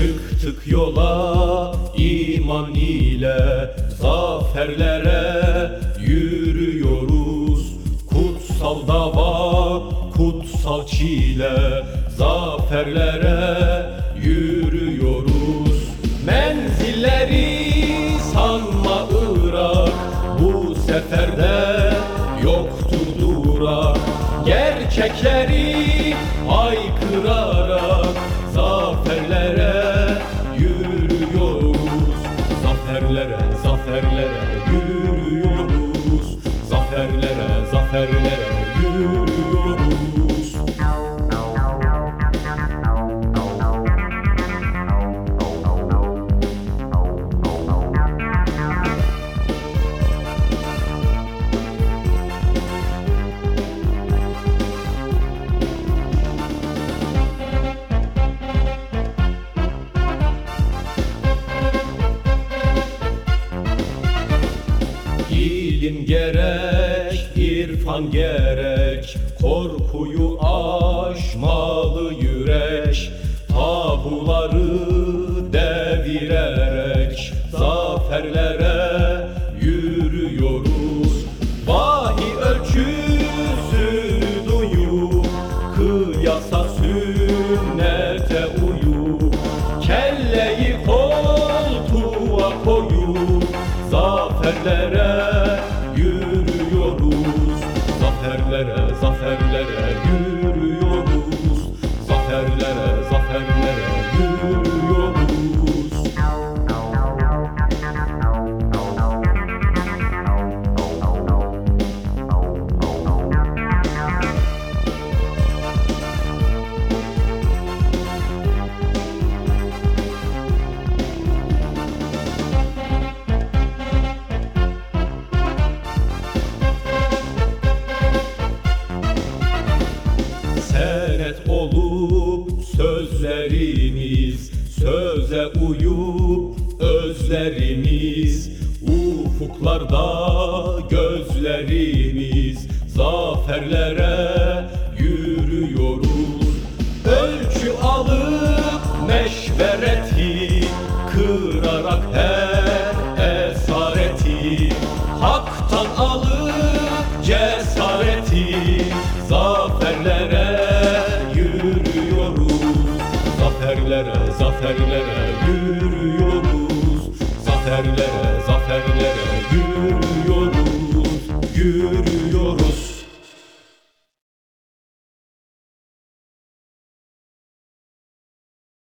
Çıktık yola iman ile Zaferlere yürüyoruz. Kutsal dava, kutsal çile Zaferlere yürüyoruz. Menzilleri sanma Irak Bu seferde Gerçekleri haykırarak zaferlere yürüyoruz. Zaferlere, zaferlere İlim gerek, irfan gerek, korkuyu aşmalı yürek, tabuları devirerek, zaferlere yürüyoruz. Vahiy ölçüsü duyup, kıyasa sünnete uyup, kelleyi koltuğa Zaferlere, zaferlere sözlerimiz Söze uyup özlerimiz Ufuklarda gözlerimiz Zaferlere yürüyoruz. Ölçü alıp meşvereti Kırarak her esareti Hak'tan alıp Zaferlere, zaferlere